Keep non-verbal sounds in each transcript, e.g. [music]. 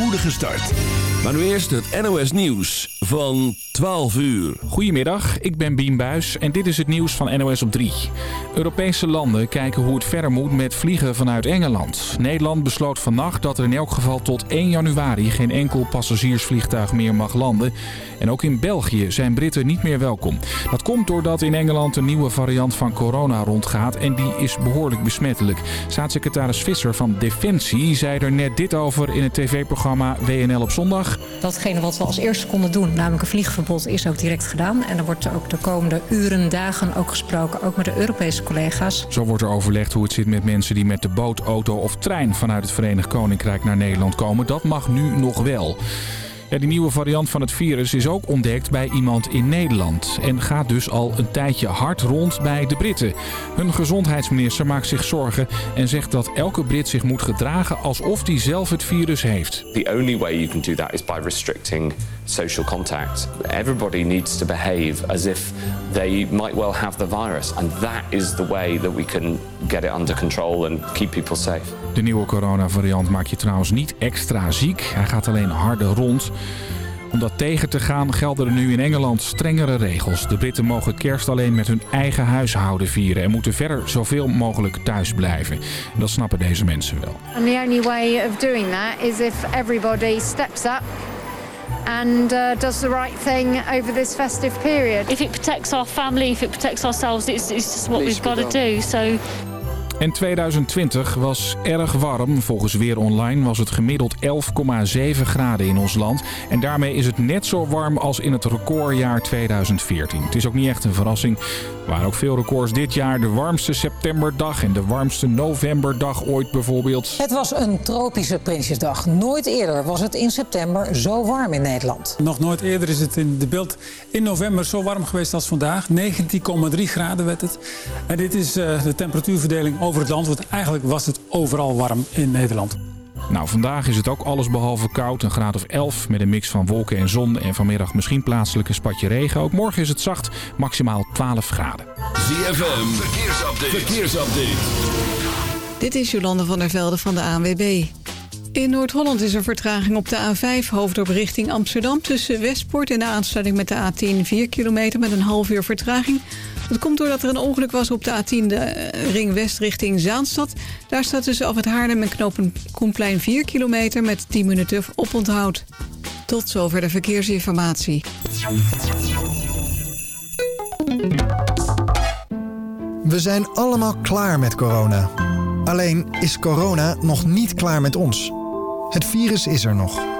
spoedige start. Maar nu eerst het NOS Nieuws van 12 uur. Goedemiddag, ik ben Bien Buis en dit is het nieuws van NOS op 3. Europese landen kijken hoe het verder moet met vliegen vanuit Engeland. Nederland besloot vannacht dat er in elk geval tot 1 januari geen enkel passagiersvliegtuig meer mag landen. En ook in België zijn Britten niet meer welkom. Dat komt doordat in Engeland een nieuwe variant van corona rondgaat en die is behoorlijk besmettelijk. Staatssecretaris Visser van Defensie zei er net dit over in het tv-programma WNL op zondag. Datgene wat we als eerste konden doen, namelijk een vliegverbod, is ook direct gedaan. En er wordt ook de komende uren, dagen ook gesproken, ook met de Europese collega's. Zo wordt er overlegd hoe het zit met mensen die met de boot, auto of trein vanuit het Verenigd Koninkrijk naar Nederland komen. Dat mag nu nog wel. Ja, die nieuwe variant van het virus is ook ontdekt bij iemand in Nederland. En gaat dus al een tijdje hard rond bij de Britten. Hun gezondheidsminister maakt zich zorgen en zegt dat elke Brit zich moet gedragen alsof hij zelf het virus heeft. The only way you can do that is by restricting social contact. Everybody needs to behave as if they might well have the virus. And that is the way that we can get it under control and keep people safe. De nieuwe coronavariant maakt je trouwens niet extra ziek. Hij gaat alleen harder rond. Om dat tegen te gaan gelden er nu in Engeland strengere regels. De Britten mogen kerst alleen met hun eigen huishouden vieren... en moeten verder zoveel mogelijk thuis blijven. En dat snappen deze mensen wel. And the only way of doing that is if everybody steps up and uh, does the right thing over this festive period. If it protects our family, if it protects ourselves, it's, it's just what we've got to do. So En 2020 was erg warm. Volgens Weer Online was het gemiddeld 11,7 graden in ons land. En daarmee is het net zo warm als in het recordjaar 2014. Het is ook niet echt een verrassing. Er waren ook veel records dit jaar. De warmste septemberdag en de warmste novemberdag ooit bijvoorbeeld. Het was een tropische Prinsjesdag. Nooit eerder was het in september zo warm in Nederland. Nog nooit eerder is het in de beeld in november zo warm geweest als vandaag. 19,3 graden werd het. En dit is uh, de temperatuurverdeling over het land. Want eigenlijk was het overal warm in Nederland. Nou, vandaag is het ook allesbehalve koud. Een graad of 11 met een mix van wolken en zon. En vanmiddag misschien plaatselijk een spatje regen. Ook morgen is het zacht, maximaal 12 graden. ZFM, verkeersupdate. verkeersupdate. Dit is Jolande van der Velde van de ANWB. In Noord-Holland is er vertraging op de A5 hoofddorp richting Amsterdam... tussen Westpoort en de aansluiting met de A10 4 kilometer met een half uur vertraging. Dat komt doordat er een ongeluk was op de A10 de ring west richting Zaanstad. Daar staat tussen af het Haarlem en knopen Koenplein 4 kilometer met 10 minuten oponthoud. Tot zover de verkeersinformatie. We zijn allemaal klaar met corona. Alleen is corona nog niet klaar met ons. Het virus is er nog.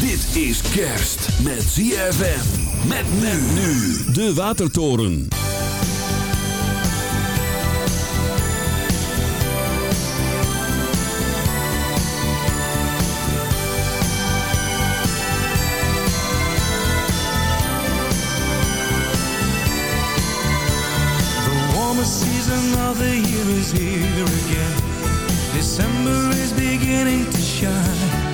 Dit is kerst met ZFM. Met men nu. De Watertoren. The year is here again. December is beginning to shine.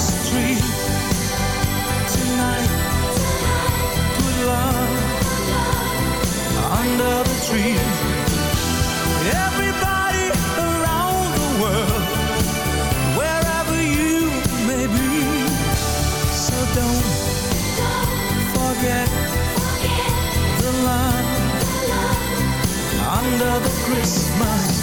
street tonight. love, under the tree. Everybody around the world, wherever you may be. So don't, forget, the love, under the Christmas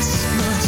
Christmas.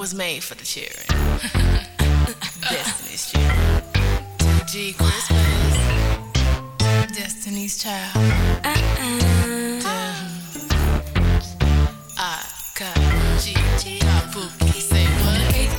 was made for the children. [laughs] Destiny's Child. G Christmas. Destiny's Child. Uh-uh.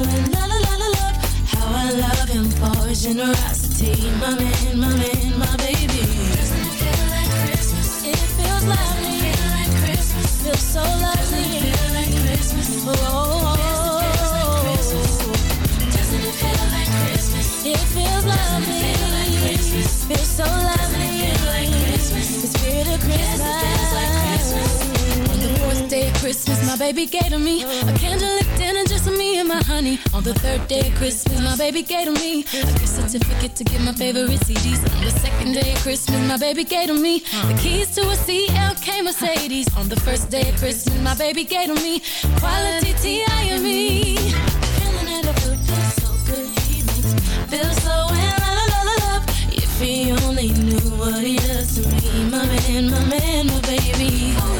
How I love him for generosity, my man, my man, my baby. It like Christmas? It feels lovely. Like Christmas. Feels so lovely. Oh, my baby gave to me a candlelit dinner just me and my honey. On the third day of Christmas, my baby gave to me a gift certificate to get my favorite CDs. On the second day of Christmas, my baby gave to me the keys to a CLK Mercedes. On the first day of Christmas, my baby gave to me quality T.I.M.E. Feeling I feel so good. He makes me feel so in love. If he only knew what he does to me, my man, my man, my baby.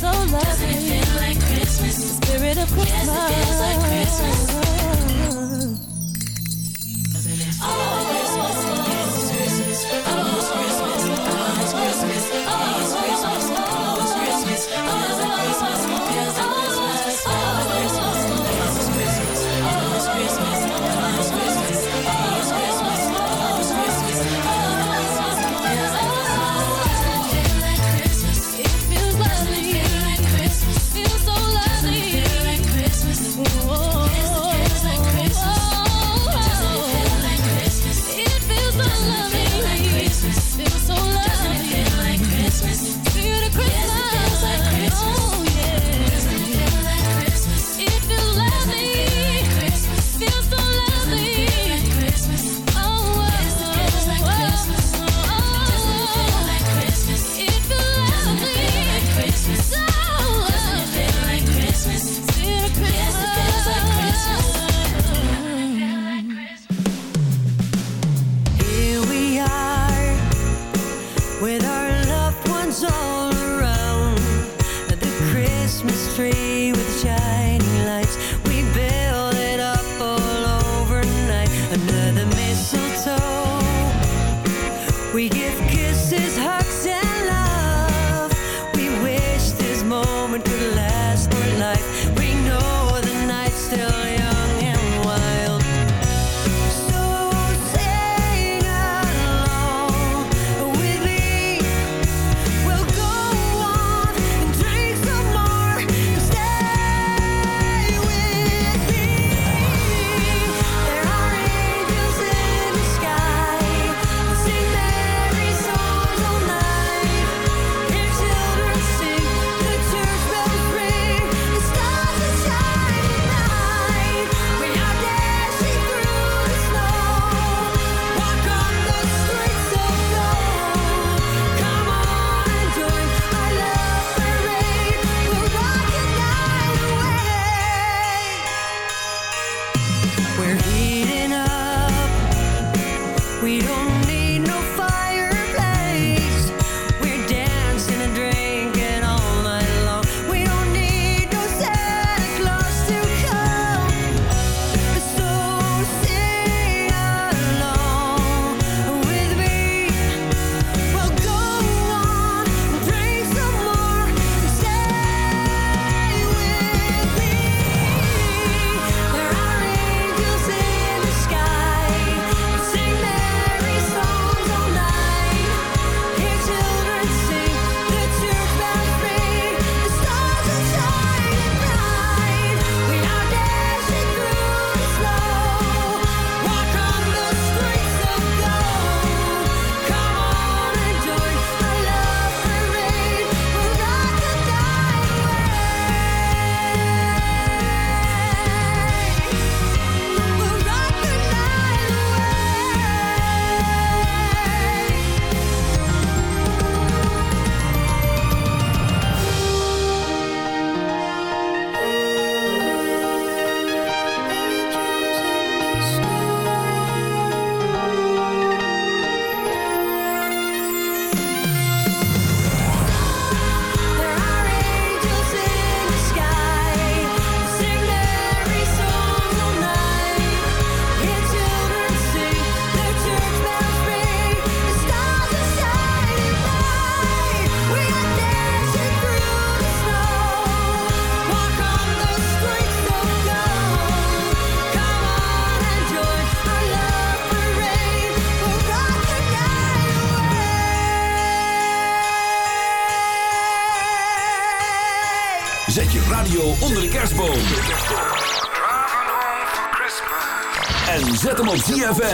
So lovely. Doesn't it feel like Christmas? The spirit of Christmas. Yes, it feels like Christmas. Doesn't It oh,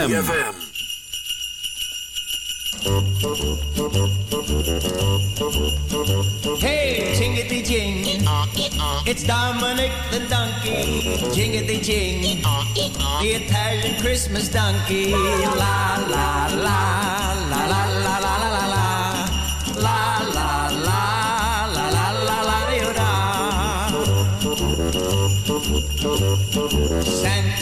Hey, jingity jing. It's Dominic the donkey. Jingity jing. The Italian Christmas donkey. La la la la la la la la la la. La la la la la la la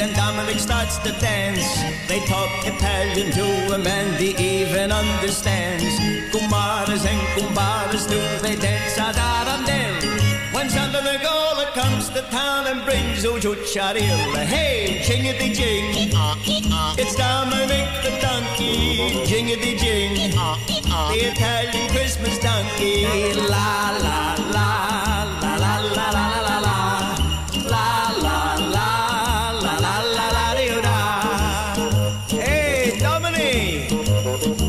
and Dominic starts to dance. They talk Italian to him and he even understands. Kumaras and kumbaras do they dance a darandel. When Santa Nicola comes to town and brings Uju Charil, hey, jingity jing. It's Dominic the donkey, jingity jing. The Italian Christmas donkey, la la la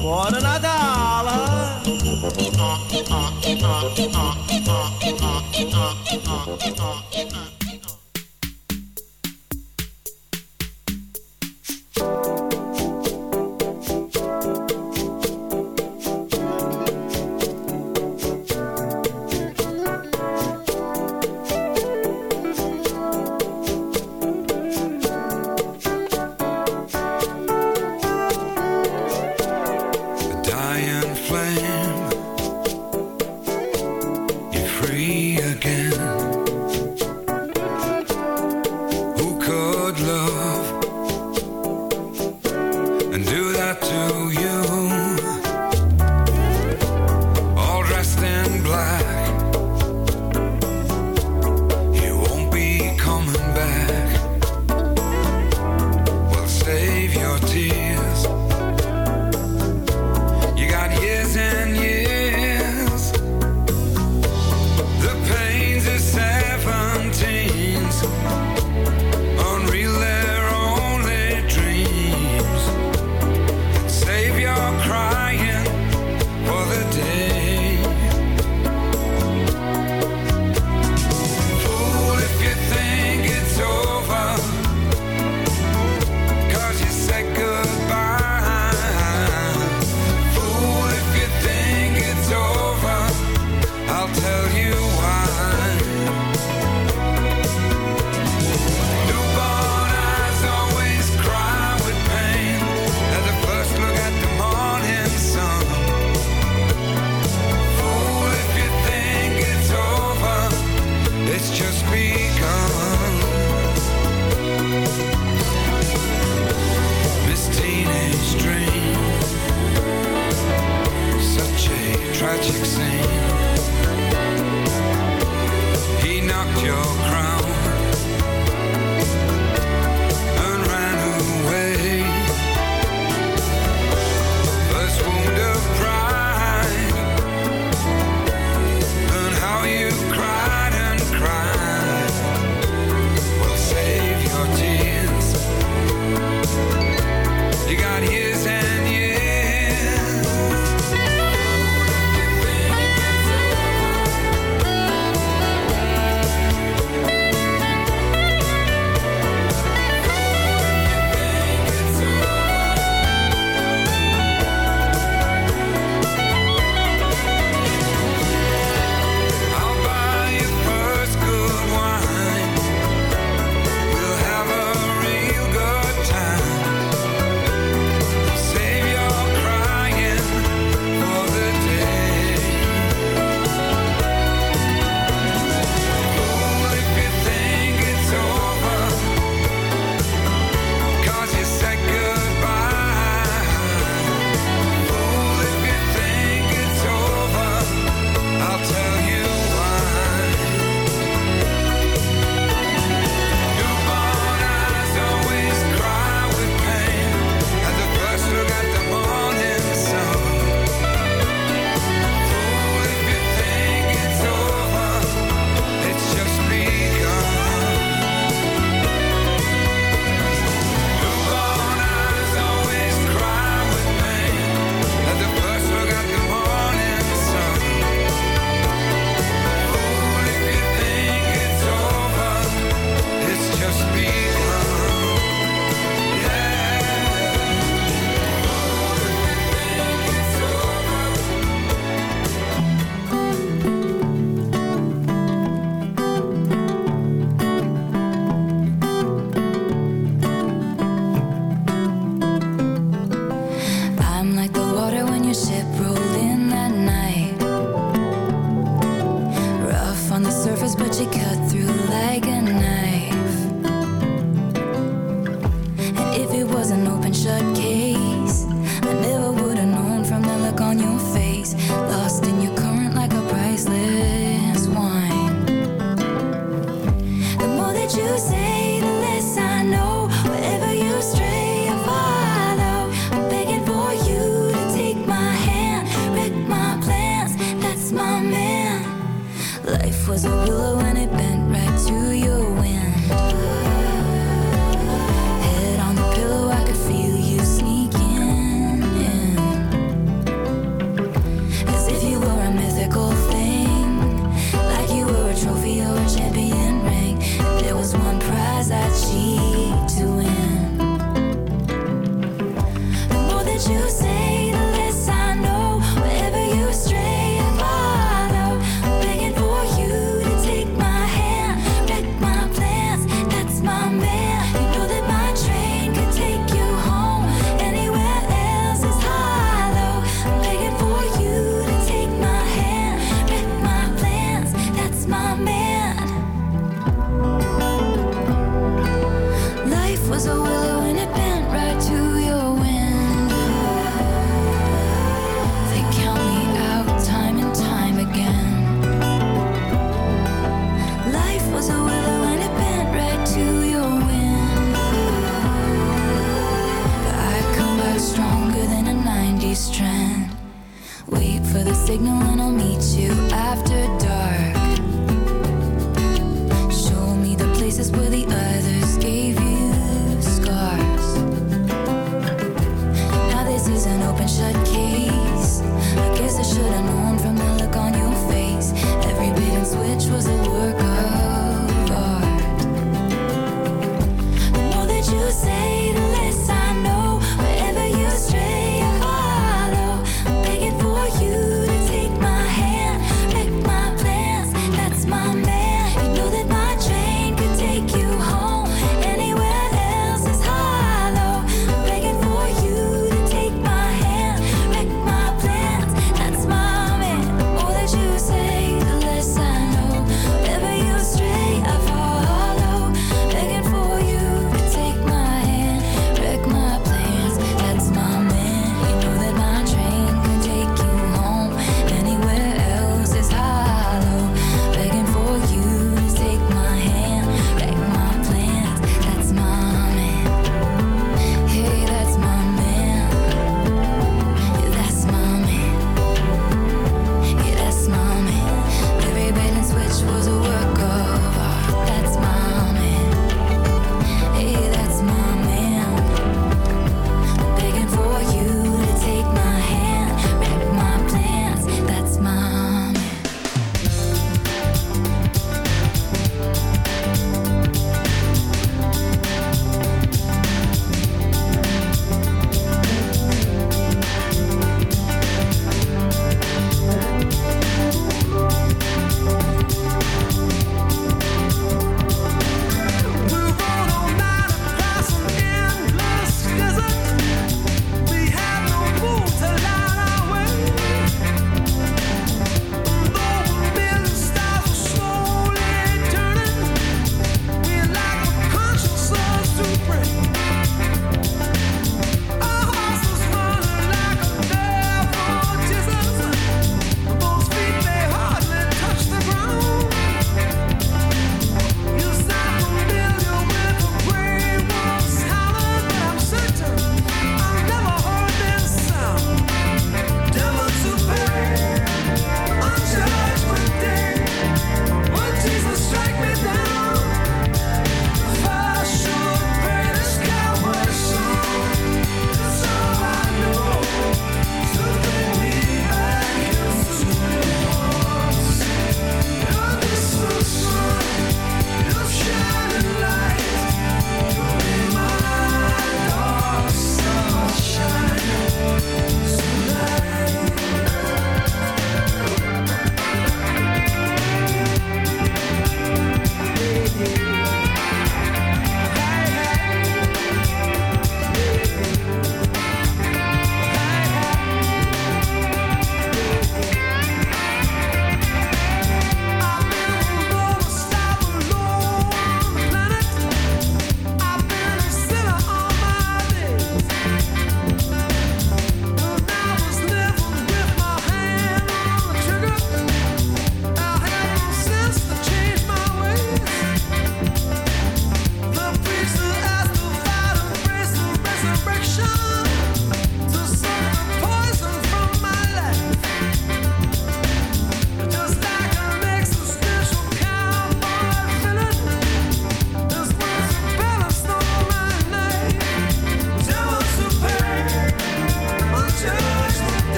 Bora na gala.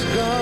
the.